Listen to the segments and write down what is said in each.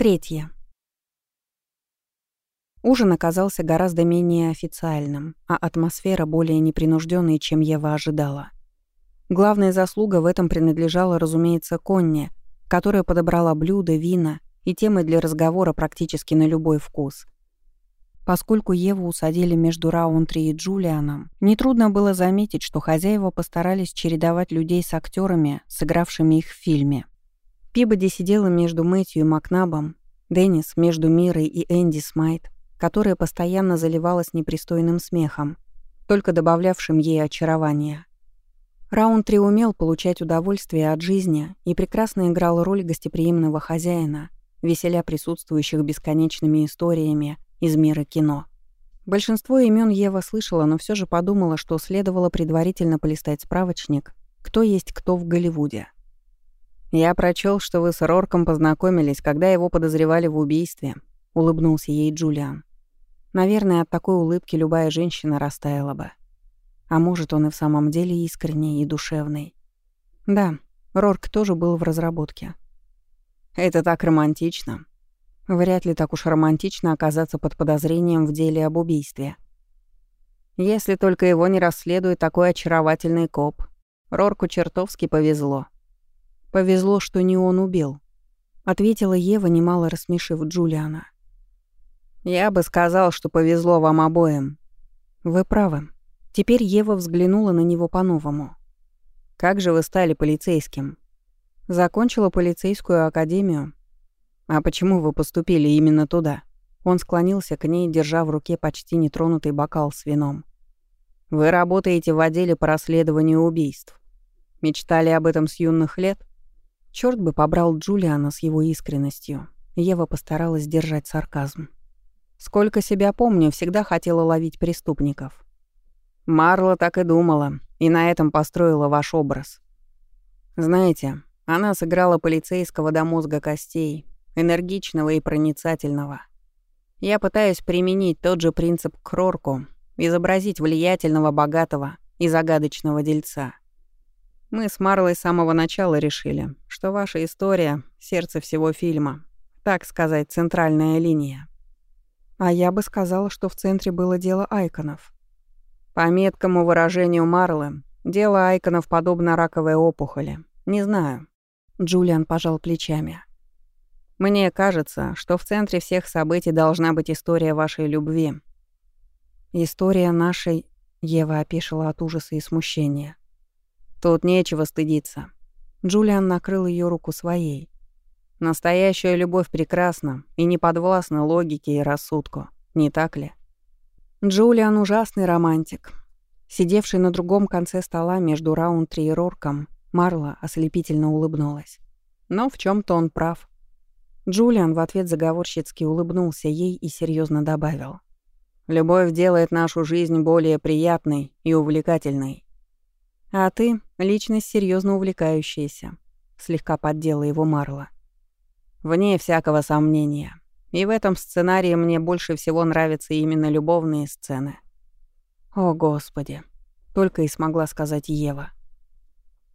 Третье. Ужин оказался гораздо менее официальным, а атмосфера более непринужденной, чем Ева ожидала. Главная заслуга в этом принадлежала, разумеется, Конне, которая подобрала блюда, вина и темы для разговора практически на любой вкус. Поскольку Еву усадили между Раунтри и Джулианом, нетрудно было заметить, что хозяева постарались чередовать людей с актерами, сыгравшими их в фильме. Пибоди сидела между Мэтью и Макнабом, Деннис между Мирой и Энди Смайт, которая постоянно заливалась непристойным смехом, только добавлявшим ей очарования. Раунтри умел получать удовольствие от жизни и прекрасно играл роль гостеприимного хозяина, веселя присутствующих бесконечными историями из мира кино. Большинство имен Ева слышала, но все же подумала, что следовало предварительно полистать справочник, кто есть кто в Голливуде. «Я прочел, что вы с Рорком познакомились, когда его подозревали в убийстве», — улыбнулся ей Джулиан. Наверное, от такой улыбки любая женщина растаяла бы. А может, он и в самом деле искренний и душевный. Да, Рорк тоже был в разработке. «Это так романтично», Вряд ли так уж романтично оказаться под подозрением в деле об убийстве. Если только его не расследует такой очаровательный коп. Рорку чертовски повезло. Повезло, что не он убил. Ответила Ева, немало рассмешив Джулиана. «Я бы сказал, что повезло вам обоим». «Вы правы». Теперь Ева взглянула на него по-новому. «Как же вы стали полицейским?» «Закончила полицейскую академию, «А почему вы поступили именно туда?» Он склонился к ней, держа в руке почти нетронутый бокал с вином. «Вы работаете в отделе по расследованию убийств. Мечтали об этом с юных лет?» Чёрт бы побрал Джулиана с его искренностью. Ева постаралась держать сарказм. «Сколько себя помню, всегда хотела ловить преступников». Марла так и думала, и на этом построила ваш образ. Знаете, она сыграла полицейского до мозга костей, энергичного и проницательного. Я пытаюсь применить тот же принцип к Рорку, изобразить влиятельного, богатого и загадочного дельца. Мы с Марлой с самого начала решили, что ваша история — сердце всего фильма, так сказать, центральная линия. А я бы сказала, что в центре было дело Айконов. По меткому выражению Марлы, дело Айконов подобно раковой опухоли. Не знаю. Джулиан пожал плечами. Мне кажется, что в центре всех событий должна быть история вашей любви. История нашей... Ева опешила от ужаса и смущения. Тут нечего стыдиться. Джулиан накрыл ее руку своей. Настоящая любовь прекрасна и не подвластна логике и рассудку, не так ли? Джулиан ужасный романтик. Сидевший на другом конце стола между Раунтри и Рорком, Марла ослепительно улыбнулась. Но в чем то он прав. Джулиан в ответ заговорщицки улыбнулся ей и серьезно добавил. «Любовь делает нашу жизнь более приятной и увлекательной. А ты — личность серьезно увлекающаяся», — слегка поддела его Марла. «Вне всякого сомнения. И в этом сценарии мне больше всего нравятся именно любовные сцены». «О, Господи!» — только и смогла сказать Ева.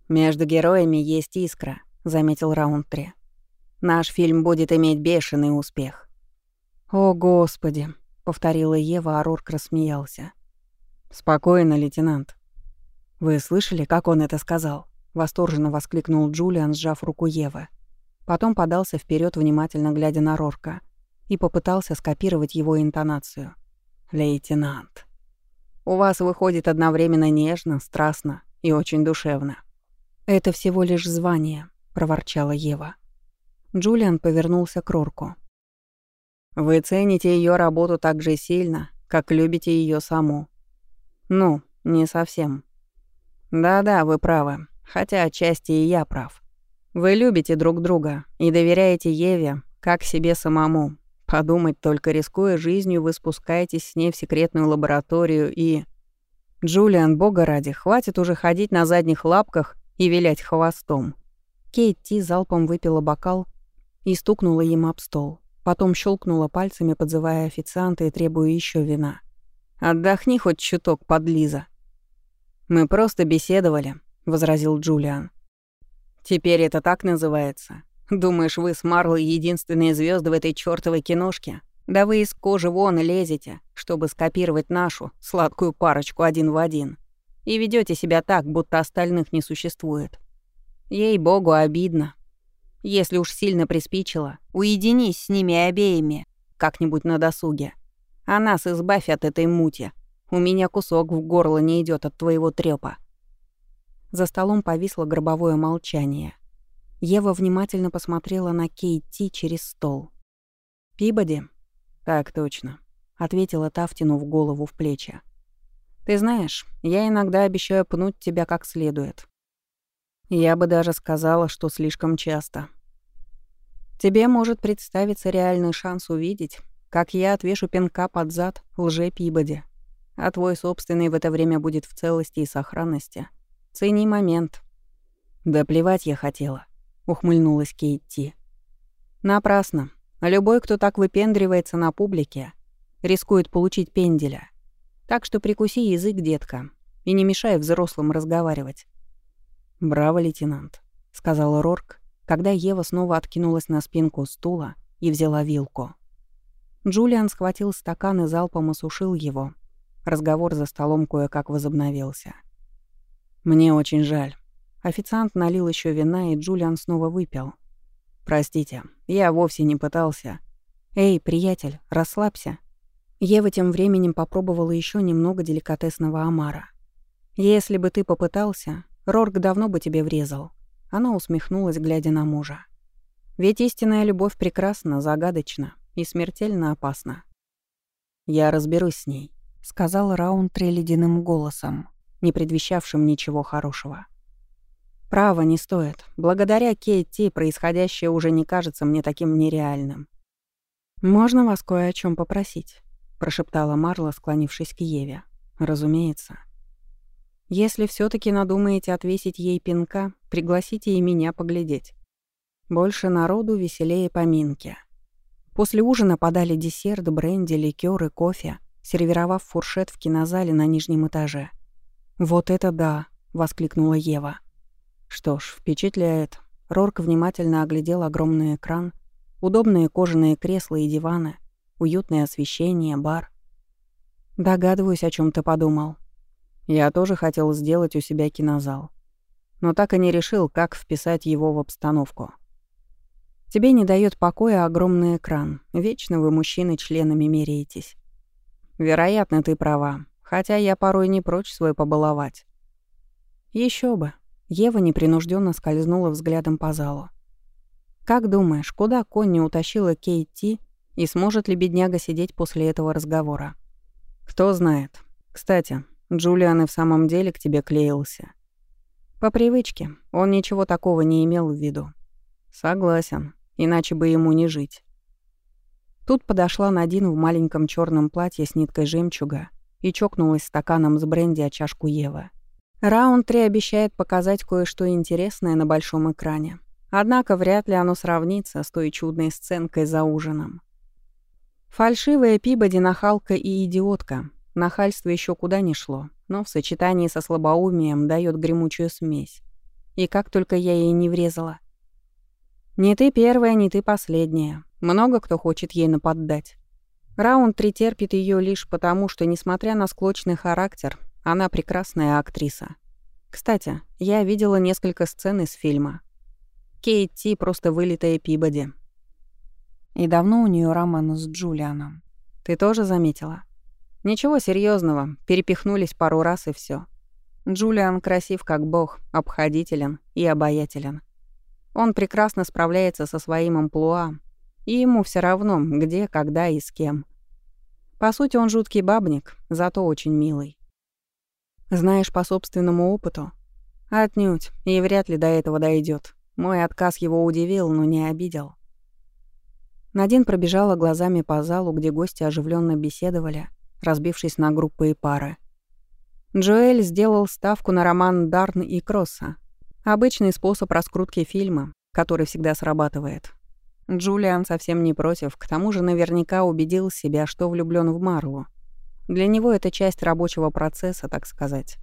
«Между героями есть искра», — заметил Раунтри. Наш фильм будет иметь бешеный успех». «О, Господи!» — повторила Ева, а Рорк рассмеялся. «Спокойно, лейтенант». «Вы слышали, как он это сказал?» — восторженно воскликнул Джулиан, сжав руку Евы. Потом подался вперед, внимательно глядя на Рорка, и попытался скопировать его интонацию. «Лейтенант, у вас выходит одновременно нежно, страстно и очень душевно». «Это всего лишь звание», — проворчала Ева. Джулиан повернулся к Рорку. «Вы цените ее работу так же сильно, как любите ее саму». «Ну, не совсем». «Да-да, вы правы, хотя отчасти и я прав. Вы любите друг друга и доверяете Еве, как себе самому. Подумать только, рискуя жизнью, вы спускаетесь с ней в секретную лабораторию и... Джулиан, бога ради, хватит уже ходить на задних лапках и вилять хвостом. Кейт Ти залпом выпила бокал и стукнула им об стол. Потом щелкнула пальцами, подзывая официанта и требуя еще вина. «Отдохни хоть чуток, подлиза». «Мы просто беседовали», — возразил Джулиан. «Теперь это так называется. Думаешь, вы с Марлой единственные звезды в этой чёртовой киношке? Да вы из кожи вон лезете, чтобы скопировать нашу сладкую парочку один в один. И ведете себя так, будто остальных не существует. Ей-богу, обидно. Если уж сильно приспичило, уединись с ними обеими, как-нибудь на досуге. А нас избавь от этой мути. У меня кусок в горло не идет от твоего трёпа. За столом повисло гробовое молчание. Ева внимательно посмотрела на Кейти через стол. «Пибоди?» «Так точно», — ответила та, втянув голову в плечи. «Ты знаешь, я иногда обещаю пнуть тебя как следует. Я бы даже сказала, что слишком часто. Тебе может представиться реальный шанс увидеть, как я отвешу пинка под зад лже Пибоди, а твой собственный в это время будет в целости и сохранности. Цени момент. Да плевать я хотела, ухмыльнулась Кейти. Напрасно. Любой, кто так выпендривается на публике, рискует получить пенделя. Так что прикуси язык, детка, и не мешай взрослым разговаривать. «Браво, лейтенант», — сказал Рорк, когда Ева снова откинулась на спинку стула и взяла вилку. Джулиан схватил стакан и залпом осушил его. Разговор за столом кое-как возобновился. «Мне очень жаль». Официант налил еще вина, и Джулиан снова выпил. «Простите, я вовсе не пытался». «Эй, приятель, расслабься». Ева тем временем попробовала еще немного деликатесного омара. «Если бы ты попытался, Рорк давно бы тебе врезал». Она усмехнулась, глядя на мужа. «Ведь истинная любовь прекрасна, загадочна и смертельно опасна». «Я разберусь с ней», — сказал Раунтри ледяным голосом, не предвещавшим ничего хорошего. «Право не стоит. Благодаря Кейти происходящее уже не кажется мне таким нереальным». «Можно вас кое о чем попросить?» — прошептала Марла, склонившись к Еве. «Разумеется». Если все таки надумаете отвесить ей пинка, пригласите и меня поглядеть. Больше народу, веселее поминки. После ужина подали десерт, бренди, ликёр кофе, сервировав фуршет в кинозале на нижнем этаже. «Вот это да!» — воскликнула Ева. Что ж, впечатляет. Рорк внимательно оглядел огромный экран, удобные кожаные кресла и диваны, уютное освещение, бар. «Догадываюсь, о чем ты подумал», я тоже хотел сделать у себя кинозал. Но так и не решил, как вписать его в обстановку. Тебе не дает покоя огромный экран. Вечно вы, мужчины, членами меряетесь. Вероятно, ты права. Хотя я порой не прочь свой побаловать. Еще бы. Ева непринужденно скользнула взглядом по залу. «Как думаешь, куда Конни утащила Кейти и сможет ли бедняга сидеть после этого разговора?» «Кто знает. Кстати, Джулиан и в самом деле к тебе клеился. По привычке, он ничего такого не имел в виду. Согласен, иначе бы ему не жить. Тут подошла Надин в маленьком черном платье с ниткой жемчуга и чокнулась стаканом с бренди о чашку Евы. Раунд 3 обещает показать кое-что интересное на большом экране. Однако вряд ли оно сравнится с той чудной сценкой за ужином. Фальшивая Пибоди нахалка и идиотка, Нахальство еще куда ни шло, но в сочетании со слабоумием дает гремучую смесь. И как только я ей не врезала. Не ты первая, не ты последняя. Много кто хочет ей наподдать. Раунд три терпит ее лишь потому, что, несмотря на склочный характер, она прекрасная актриса. Кстати, я видела несколько сцен из фильма. Кейт Ти просто вылитая Пибоди. И давно у нее роман с Джулианом. Ты тоже заметила? Ничего серьезного, перепихнулись пару раз и все. Джулиан красив как бог, обходителен и обаятелен. Он прекрасно справляется со своим амплуа, и ему все равно, где, когда и с кем. По сути, он жуткий бабник, зато очень милый. Знаешь по собственному опыту? Отнюдь, и вряд ли до этого дойдет. Мой отказ его удивил, но не обидел. Надин пробежала глазами по залу, где гости оживленно беседовали, разбившись на группы и пары. Джоэль сделал ставку на роман Дарн и Кросса. Обычный способ раскрутки фильма, который всегда срабатывает. Джулиан совсем не против, к тому же наверняка убедил себя, что влюблён в Марлу. Для него это часть рабочего процесса, так сказать.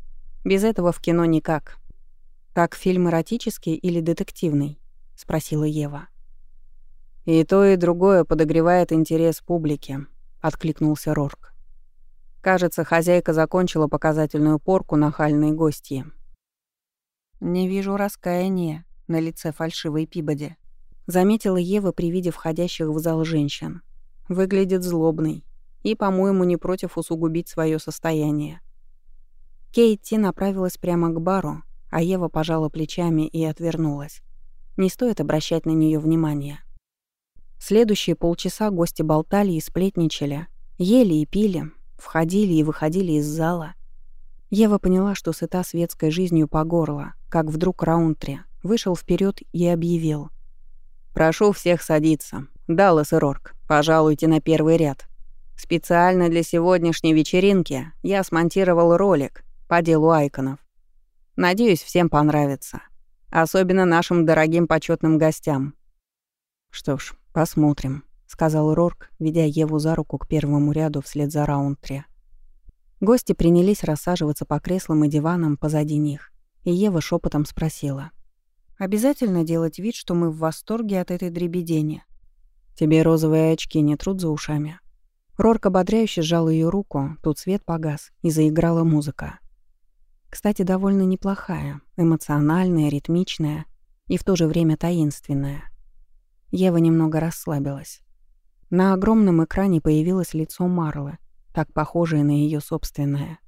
Без этого в кино никак. Так фильм эротический или детективный? — спросила Ева. «И то, и другое подогревает интерес публики», — откликнулся Рорк. Кажется, хозяйка закончила показательную порку нахальной гостьи. «Не вижу раскаяния на лице фальшивой Пибоди», — заметила Ева при виде входящих в зал женщин. «Выглядит злобный и, по-моему, не против усугубить свое состояние». Кейти направилась прямо к бару, а Ева пожала плечами и отвернулась. Не стоит обращать на нее внимания. Следующие полчаса гости болтали и сплетничали, ели и пили, входили и выходили из зала. Ева поняла, что сыта светской жизнью по горло, как вдруг Раунтри вышел вперед и объявил. «Прошу всех садиться. Даллас и Рорк, пожалуйте на первый ряд. Специально для сегодняшней вечеринки я смонтировал ролик по делу Айконов. Надеюсь, всем понравится. Особенно нашим дорогим почетным гостям». «Что ж, посмотрим», сказал Рорк, ведя Еву за руку к первому ряду вслед за Раунтри. Гости принялись рассаживаться по креслам и диванам позади них, и Ева шепотом спросила. «Обязательно делать вид, что мы в восторге от этой дребедени?» «Тебе розовые очки не трут за ушами?» Рорк ободряюще сжал ее руку, тут свет погас, и заиграла музыка. Кстати, довольно неплохая, эмоциональная, ритмичная и в то же время таинственная. Ева немного расслабилась. На огромном экране появилось лицо Марлы, так похожее на ее собственное.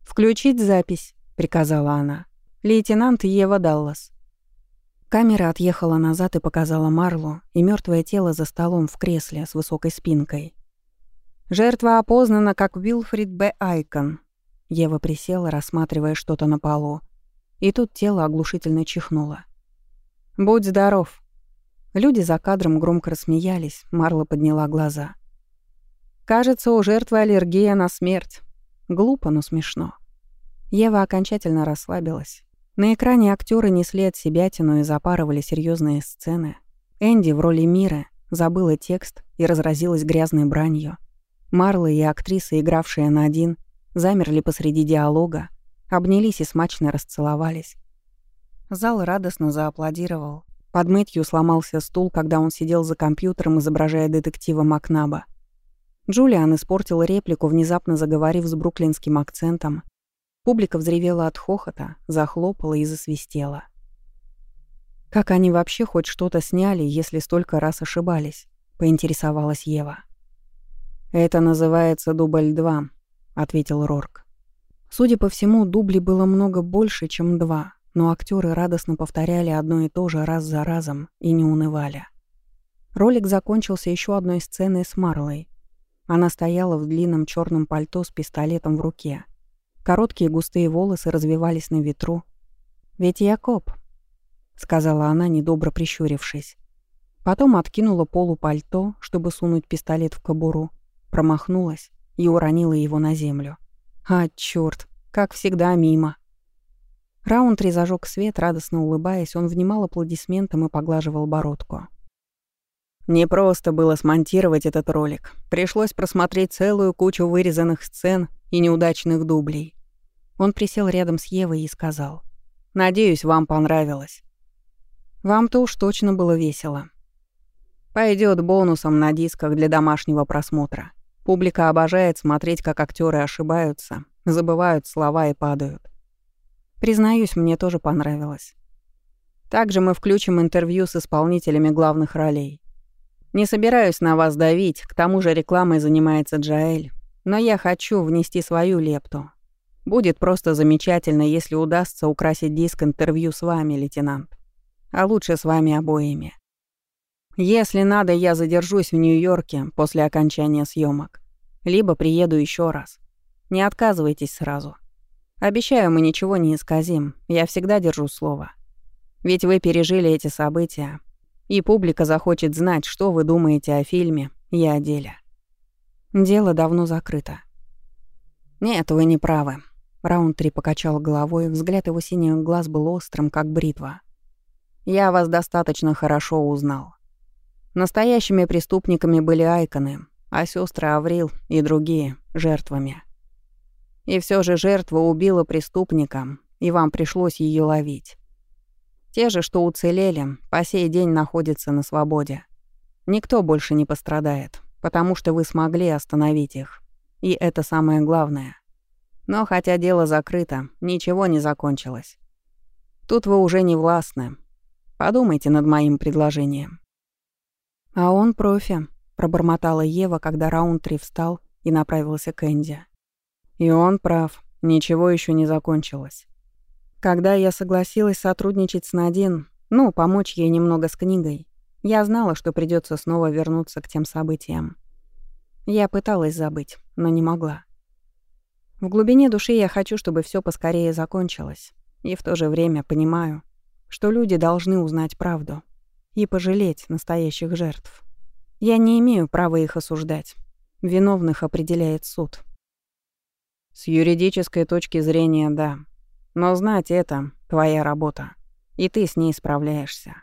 «Включить запись», — приказала она. «Лейтенант Ева Даллас». Камера отъехала назад и показала Марлу и мертвое тело за столом в кресле с высокой спинкой. «Жертва опознана как Уилфрид Б. Айкон». Ева присела, рассматривая что-то на полу. И тут тело оглушительно чихнуло. «Будь здоров», Люди за кадром громко рассмеялись, Марла подняла глаза. «Кажется, у жертвы аллергия на смерть. Глупо, но смешно». Ева окончательно расслабилась. На экране актеры несли от себя тяну и запарывали серьезные сцены. Энди в роли Миры забыла текст и разразилась грязной бранью. Марла и актриса, игравшие на один, замерли посреди диалога, обнялись и смачно расцеловались. Зал радостно зааплодировал, под Мэтью сломался стул, когда он сидел за компьютером, изображая детектива Макнаба. Джулиан испортил реплику, внезапно заговорив с бруклинским акцентом. Публика взревела от хохота, захлопала и засвистела. «Как они вообще хоть что-то сняли, если столько раз ошибались?» — поинтересовалась Ева. «Это называется дубль 2», — ответил Рорк. Судя по всему, дублей было много больше, чем два, но актеры радостно повторяли одно и то же раз за разом и не унывали. Ролик закончился еще одной сценой с Марлой. Она стояла в длинном черном пальто с пистолетом в руке. Короткие густые волосы развивались на ветру. «Ведь я коп», — сказала она, недобро прищурившись. Потом откинула полу пальто, чтобы сунуть пистолет в кобуру, промахнулась и уронила его на землю. «А, чёрт, как всегда, мимо». Раунтри зажег свет, радостно улыбаясь, он внимал аплодисментам и поглаживал бородку. Не просто было смонтировать этот ролик. Пришлось просмотреть целую кучу вырезанных сцен и неудачных дублей. Он присел рядом с Евой и сказал. «Надеюсь, вам понравилось». «Вам-то уж точно было весело». Пойдет бонусом на дисках для домашнего просмотра. Публика обожает смотреть, как актеры ошибаются, забывают слова и падают. Признаюсь, мне тоже понравилось. Также мы включим интервью с исполнителями главных ролей. Не собираюсь на вас давить, к тому же рекламой занимается Джаэль, но я хочу внести свою лепту. Будет просто замечательно, если удастся украсить диск интервью с вами, лейтенант. А лучше с вами обоими. Если надо, я задержусь в Нью-Йорке после окончания съемок, либо приеду еще раз. Не отказывайтесь сразу. Обещаю, мы ничего не исказим. Я всегда держу слово. Ведь вы пережили эти события, и публика захочет знать, что вы думаете о фильме и о деле. Дело давно закрыто. Нет, вы не правы. Раунд 3 покачал головой, взгляд его синих глаз был острым, как бритва. Я вас достаточно хорошо узнал. Настоящими преступниками были Айконы, а сестры Аврил и другие — жертвами. И все же жертва убила преступника, и вам пришлось ее ловить. Те же, что уцелели, по сей день находятся на свободе. Никто больше не пострадает, потому что вы смогли остановить их. И это самое главное. Но хотя дело закрыто, ничего не закончилось. Тут вы уже не властны. Подумайте над моим предложением. А он профи, пробормотала Ева, когда Раунтри встал и направился к Энди. И он прав, ничего еще не закончилось. Когда я согласилась сотрудничать с Надин, ну, помочь ей немного с книгой, я знала, что придется снова вернуться к тем событиям. Я пыталась забыть, но не могла. В глубине души я хочу, чтобы все поскорее закончилось. И в то же время понимаю, что люди должны узнать правду и пожалеть настоящих жертв. Я не имею права их осуждать. Виновных определяет суд. С юридической точки зрения, да. Но знать это — твоя работа. И ты с ней справляешься.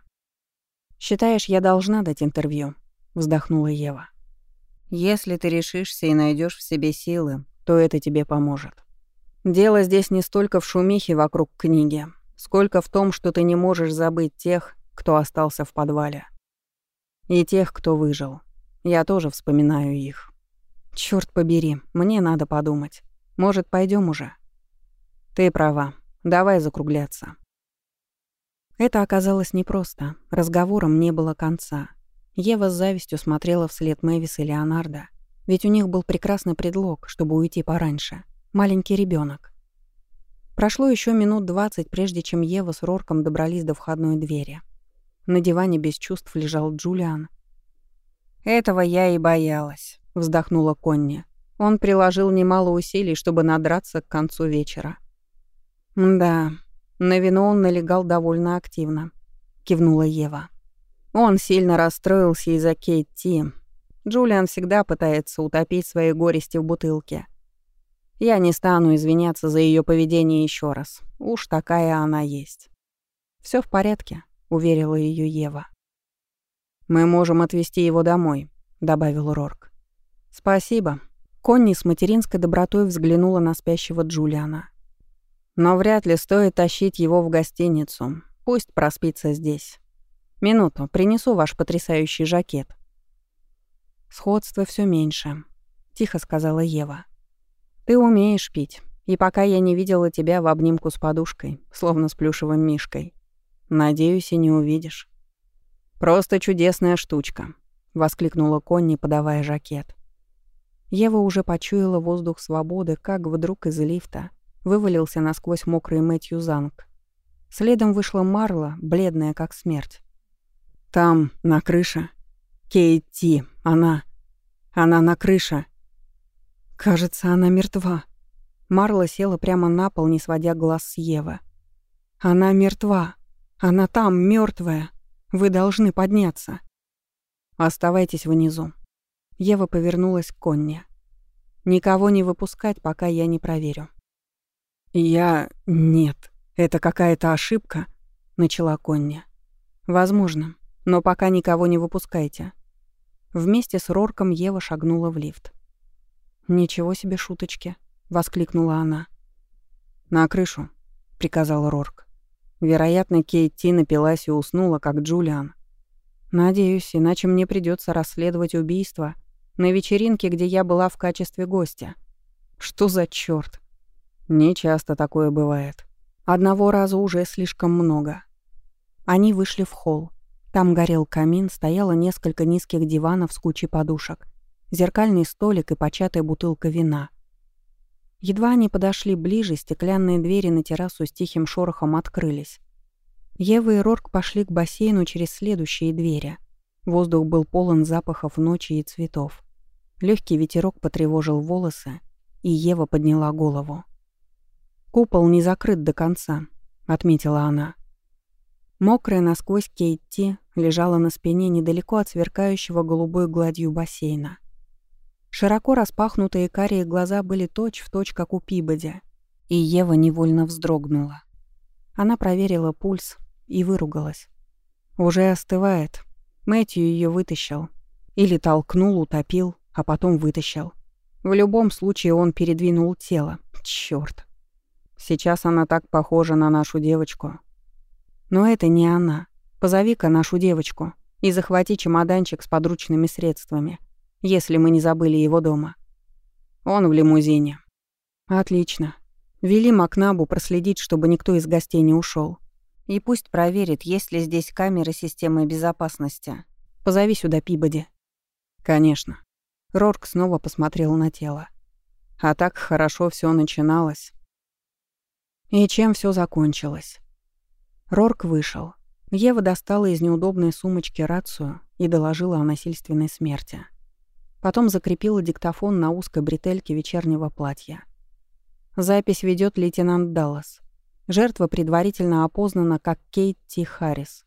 «Считаешь, я должна дать интервью?» — вздохнула Ева. «Если ты решишься и найдешь в себе силы, то это тебе поможет. Дело здесь не столько в шумихе вокруг книги, сколько в том, что ты не можешь забыть тех, кто остался в подвале. И тех, кто выжил. Я тоже вспоминаю их. Черт побери, мне надо подумать. Может, пойдем уже? Ты права. Давай закругляться. Это оказалось непросто. Разговором не было конца. Ева с завистью смотрела вслед Мэвис и Леонардо, ведь у них был прекрасный предлог, чтобы уйти пораньше. Маленький ребенок. Прошло еще минут двадцать, прежде чем Ева с Рорком добрались до входной двери. На диване без чувств лежал Джулиан. «Этого я и боялась», — вздохнула Конни. Он приложил немало усилий, чтобы надраться к концу вечера. «Да, на вино он налегал довольно активно», — кивнула Ева. Он сильно расстроился из-за Кейт Ти, Джулиан всегда пытается утопить свои горести в бутылке. Я не стану извиняться за ее поведение еще раз. Уж такая она есть. Все в порядке, уверила ее Ева. Мы можем отвезти его домой, добавил Рорк. Спасибо. Конни с материнской добротой взглянула на спящего Джулиана. Но вряд ли стоит тащить его в гостиницу. Пусть проспится здесь. Минуту, принесу ваш потрясающий жакет. Сходство все меньше, тихо сказала Ева. Ты умеешь пить, и пока я не видела тебя в обнимку с подушкой, словно с плюшевым мишкой. Надеюсь, и не увидишь. Просто чудесная штучка, воскликнула Конни, подавая жакет. Ева уже почуяла воздух свободы, как вдруг из лифта вывалился насквозь мокрый Мэтью Занг. Следом вышла Марла, бледная как смерть. «Там, на крыше, Кейти, она... Она на крыше. Кажется, она мертва. Марла села прямо на пол, не сводя глаз с Евы. Она мертва. Она там, мертвая. Вы должны подняться. Оставайтесь внизу. Ева повернулась к Конне. Никого не выпускать, пока я не проверю. Я... Нет. Это какая-то ошибка, начала Коння. Возможно. Но пока никого не выпускайте. Вместе с Рорком Ева шагнула в лифт. «Ничего себе шуточки!» — воскликнула она. «На крышу», — приказал Рорк. Вероятно, Кейти напилась и уснула, как Джулиан. Надеюсь, иначе мне придется расследовать убийство на вечеринке, где я была в качестве гостя. Что за чёрт? Не часто такое бывает. Одного раза уже слишком много. Они вышли в холл. Там горел камин, стояло несколько низких диванов с кучей подушек, зеркальный столик и початая бутылка вина. Едва они подошли ближе, стеклянные двери на террасу с тихим шорохом открылись. Ева и Рорк пошли к бассейну через следующие двери. Воздух был полон запахов ночи и цветов. Легкий ветерок потревожил волосы, и Ева подняла голову. «Купол не закрыт до конца», — отметила она. Мокрая насквозь Кейти лежала на спине недалеко от сверкающего голубой гладью бассейна. Широко распахнутые карие глаза были точь-в-точь, точь, как у Пибоди, и Ева невольно вздрогнула. Она проверила пульс и выругалась. Уже остывает. Мэтью ее вытащил. Или толкнул, утопил, а потом вытащил. В любом случае он передвинул тело. Чёрт. Сейчас она так похожа на нашу девочку, Но это не она. Позови-ка нашу девочку и захвати чемоданчик с подручными средствами, если мы не забыли его дома. Он в лимузине. Отлично. Вели Макнабу проследить, чтобы никто из гостей не ушел. И пусть проверит, есть ли здесь камеры системы безопасности. Позови сюда Пибоди. Конечно. Рорк снова посмотрел на тело. А так хорошо все начиналось. И чем все закончилось? Рорк вышел. Ева достала из неудобной сумочки рацию и доложила о насильственной смерти. Потом закрепила диктофон на узкой бретельке вечернего платья. Запись ведет лейтенант Даллас. Жертва предварительно опознана как Кейт Ти Харрис.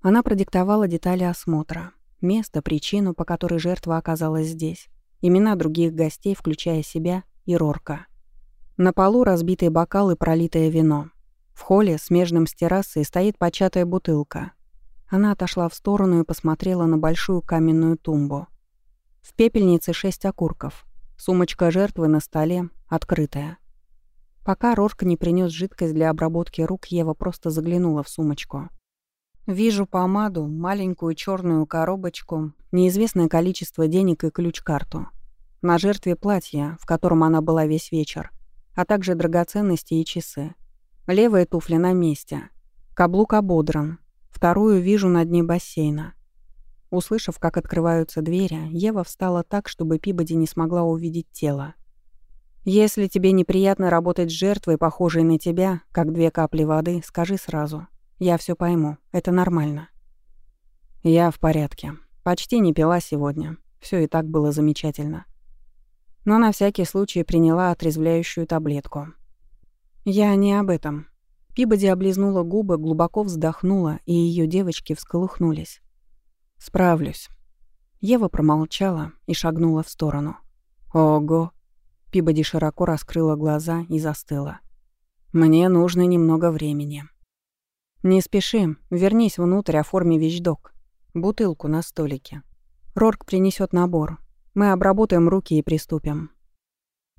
Она продиктовала детали осмотра, место, причину, по которой жертва оказалась здесь, имена других гостей, включая себя и Рорка. На полу разбитые бокалы пролитое вино. В холле, смежным с террасой, стоит початая бутылка. Она отошла в сторону и посмотрела на большую каменную тумбу. В пепельнице шесть окурков. Сумочка жертвы на столе, открытая. Пока Рорк не принес жидкость для обработки рук, Ева просто заглянула в сумочку. Вижу помаду, маленькую черную коробочку, неизвестное количество денег и ключ-карту. На жертве платье, в котором она была весь вечер, а также драгоценности и часы. Левая туфля на месте. Каблук ободран. Вторую вижу на дне бассейна. Услышав, как открываются двери, Ева встала так, чтобы Пибоди не смогла увидеть тело. Если тебе неприятно работать с жертвой, похожей на тебя, как две капли воды, скажи сразу. Я все пойму. Это нормально. Я в порядке. Почти не пила сегодня. Все и так было замечательно. Но на всякий случай приняла отрезвляющую таблетку. Я не об этом. Пибоди облизнула губы, глубоко вздохнула, и ее девочки всколыхнулись. «Справлюсь». Ева промолчала и шагнула в сторону. «Ого!» Пибоди широко раскрыла глаза и застыла. «Мне нужно немного времени». «Не спеши, вернись внутрь, оформи вещдок. Бутылку на столике. Рорк принесет набор. Мы обработаем руки и приступим».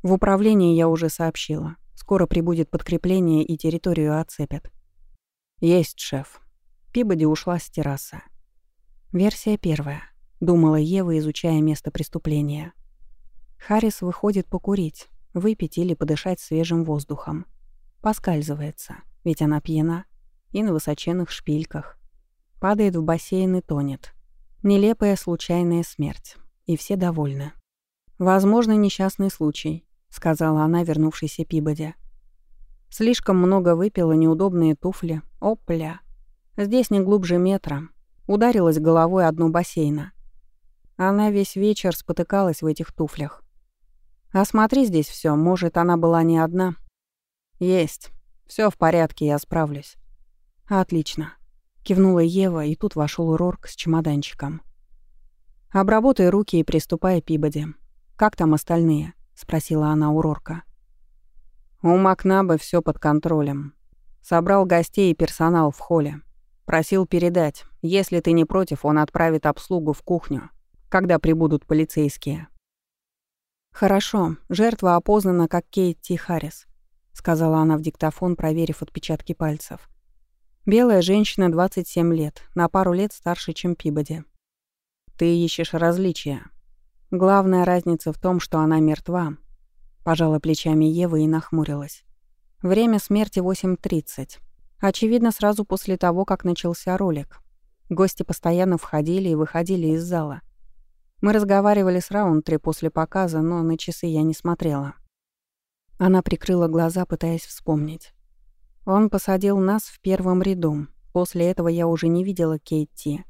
В управлении я уже сообщила. Скоро прибудет подкрепление и территорию оцепят. «Есть, шеф». Пибоди ушла с террасы. Версия первая. Думала Ева, изучая место преступления. Харрис выходит покурить, выпить или подышать свежим воздухом. Поскальзывается, ведь она пьяна, и на высоченных шпильках. Падает в бассейн и тонет. Нелепая случайная смерть. И все довольны. «Возможно, несчастный случай», — сказала она, вернувшейся Пибоди. «Слишком много выпила, неудобные туфли. Опля. Здесь не глубже метра. Ударилась головой одну бассейна. Она весь вечер спотыкалась в этих туфлях. Осмотри здесь все, может, она была не одна. Есть. Все в порядке, я справлюсь. Отлично. Кивнула Ева, и тут вошел Рорк с чемоданчиком. «Обработай руки и приступай, Пибоди. Как там остальные?» — спросила она у Рорка. «У Макнабы все под контролем. Собрал гостей и персонал в холле. Просил передать, если ты не против, он отправит обслугу в кухню, когда прибудут полицейские». «Хорошо, жертва опознана как Кейт Ти Харрис», — сказала она в диктофон, проверив отпечатки пальцев. «Белая женщина, 27 лет, на пару лет старше, чем Пибоди. Ты ищешь различия. Главная разница в том, что она мертва», — пожала плечами Ева и нахмурилась. «Время смерти 8.30. Очевидно, сразу после того, как начался ролик. Гости постоянно входили и выходили из зала. Мы разговаривали с Раунтри после показа, но на часы я не смотрела. Она прикрыла глаза, пытаясь вспомнить. Он посадил нас в первом ряду. После этого я уже не видела Кейти.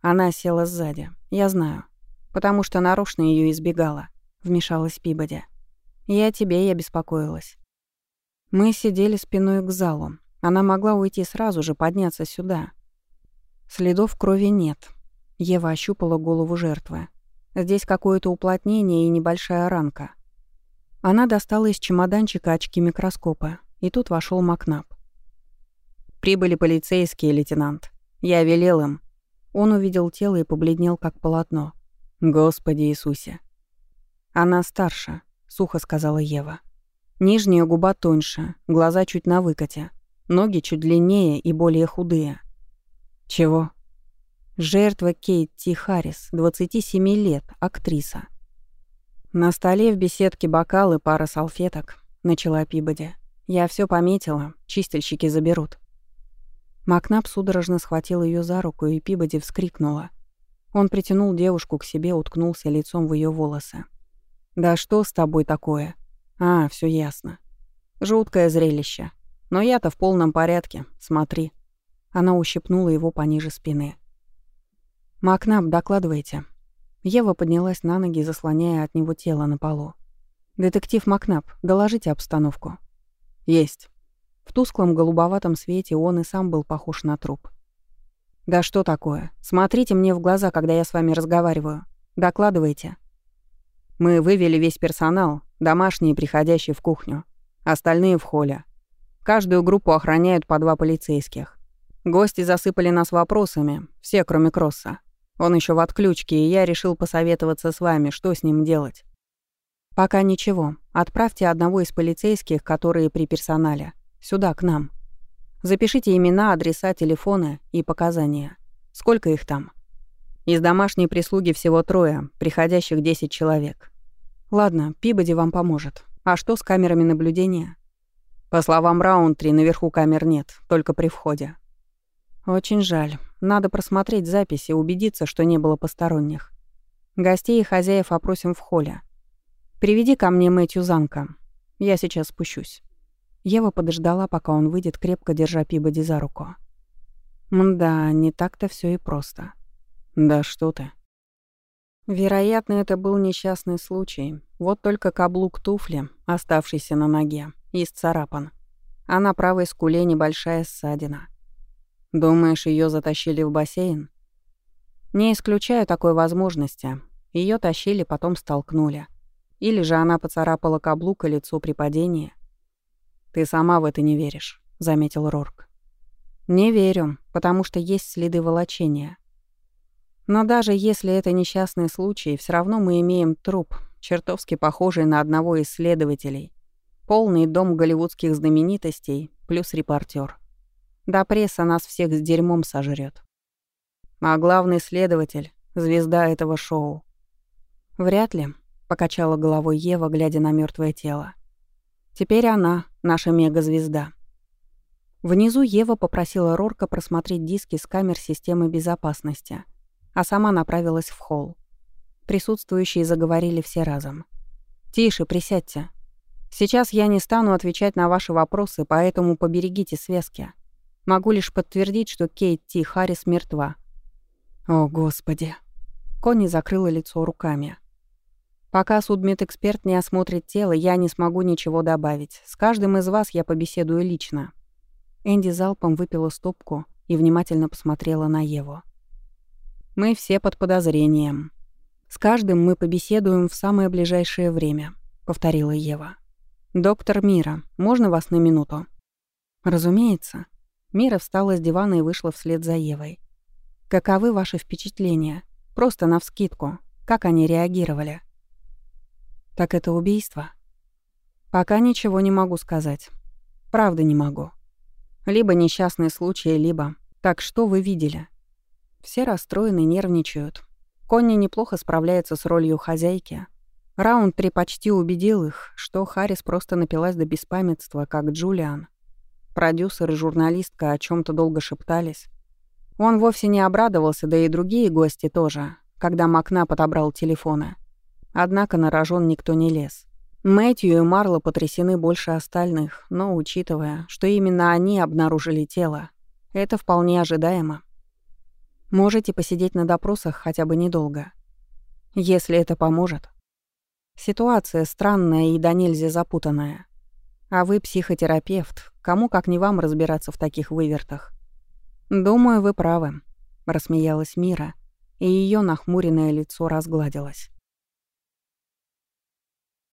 Она села сзади. Я знаю. Потому что нарочно ее избегала. Вмешалась Пибоди. Я тебе я беспокоилась. Мы сидели спиной к залу. Она могла уйти сразу же, подняться сюда. Следов крови нет. Ева ощупала голову жертвы. Здесь какое-то уплотнение и небольшая ранка. Она достала из чемоданчика очки микроскопа, и тут вошел Макнаб. «Прибыли полицейские, лейтенант. Я велел им». Он увидел тело и побледнел, как полотно. «Господи Иисусе!» «Она старше», — сухо сказала Ева. «Нижняя губа тоньше, глаза чуть на выкате. Ноги чуть длиннее и более худые. Чего? Жертва Кейт Ти Харрис, 27 лет, актриса. На столе в беседке бокалы, пара салфеток, начала Пибоди. Я все пометила, чистильщики заберут. Макнап судорожно схватил ее за руку, и Пибоди вскрикнула. Он притянул девушку к себе, уткнулся лицом в ее волосы. «Да что с тобой такое?» «А, все ясно. Жуткое зрелище. Но я-то в полном порядке, смотри». Она ущипнула его пониже спины. «Макнап, докладывайте». Ева поднялась на ноги, заслоняя от него тело на полу. «Детектив Макнап, доложите обстановку». «Есть». В тусклом голубоватом свете он и сам был похож на труп. «Да что такое? Смотрите мне в глаза, когда я с вами разговариваю. Докладывайте». «Мы вывели весь персонал, домашние, приходящие в кухню. Остальные в холле. Каждую группу охраняют по два полицейских. Гости засыпали нас вопросами, все, кроме Кросса. Он еще в отключке, и я решил посоветоваться с вами, что с ним делать. «Пока ничего. Отправьте одного из полицейских, которые при персонале, сюда, к нам. Запишите имена, адреса, телефоны и показания. Сколько их там?» «Из домашней прислуги всего трое, приходящих 10 человек». «Ладно, Пибоди вам поможет. А что с камерами наблюдения?» «По словам Раунтри, наверху камер нет, только при входе». «Очень жаль. Надо просмотреть записи, убедиться, что не было посторонних. Гостей и хозяев опросим в холле. «Приведи ко мне Мэтью Занка. Я сейчас спущусь». Ева подождала, пока он выйдет, крепко держа Пибоди за руку. Да, не так-то все и просто. Да что ты. Вероятно, это был несчастный случай. Вот только каблук туфли, оставшийся на ноге, исцарапан. А на правой скуле небольшая ссадина. Думаешь, ее затащили в бассейн? Не исключаю такой возможности. Ее тащили, потом столкнули. Или же она поцарапала каблук и лицо при падении. «Ты сама в это не веришь», — заметил Рорк. «Не верю, потому что есть следы волочения. Но даже если это несчастный случай, все равно мы имеем труп, чертовски похожий на одного из следователей. Полный дом голливудских знаменитостей плюс репортер. Да пресса нас всех с дерьмом сожрет. А главный следователь — звезда этого шоу. Вряд ли, — покачала головой Ева, глядя на мертвое тело. «Теперь она, наша мегазвезда». Внизу Ева попросила Рорка просмотреть диски с камер системы безопасности, а сама направилась в холл. Присутствующие заговорили все разом. «Тише, присядьте. Сейчас я не стану отвечать на ваши вопросы, поэтому поберегите связки. Могу лишь подтвердить, что Кейт Ти Харрис мертва». «О, Господи!» Конни закрыла лицо руками. Пока судмедэксперт не осмотрит тело, я не смогу ничего добавить. С каждым из вас я побеседую лично». Энди залпом выпила стопку и внимательно посмотрела на Еву. «Мы все под подозрением. С каждым мы побеседуем в самое ближайшее время», — повторила Ева. «Доктор Мира, можно вас на минуту?» «Разумеется». Мира встала с дивана и вышла вслед за Евой. «Каковы ваши впечатления? Просто навскидку. Как они реагировали?» Так это убийство? Пока ничего не могу сказать. Правда не могу. Либо несчастный случай, либо... Так что вы видели? Все расстроены, нервничают. Конни неплохо справляется с ролью хозяйки. Раунд 3 почти убедил их, что Харрис просто напилась до беспамятства, как Джулиан. Продюсер и журналистка о чем то долго шептались. Он вовсе не обрадовался, да и другие гости тоже, когда Макна подобрал телефоны. Однако на рожон никто не лез. Мэтью и Марло потрясены больше остальных, но учитывая, что именно они обнаружили тело, это вполне ожидаемо. Можете посидеть на допросах хотя бы недолго. Если это поможет. Ситуация странная и до нельзя запутанная. А вы психотерапевт, кому как не вам разбираться в таких вывертах. «Думаю, вы правы», — рассмеялась Мира, и ее нахмуренное лицо разгладилось.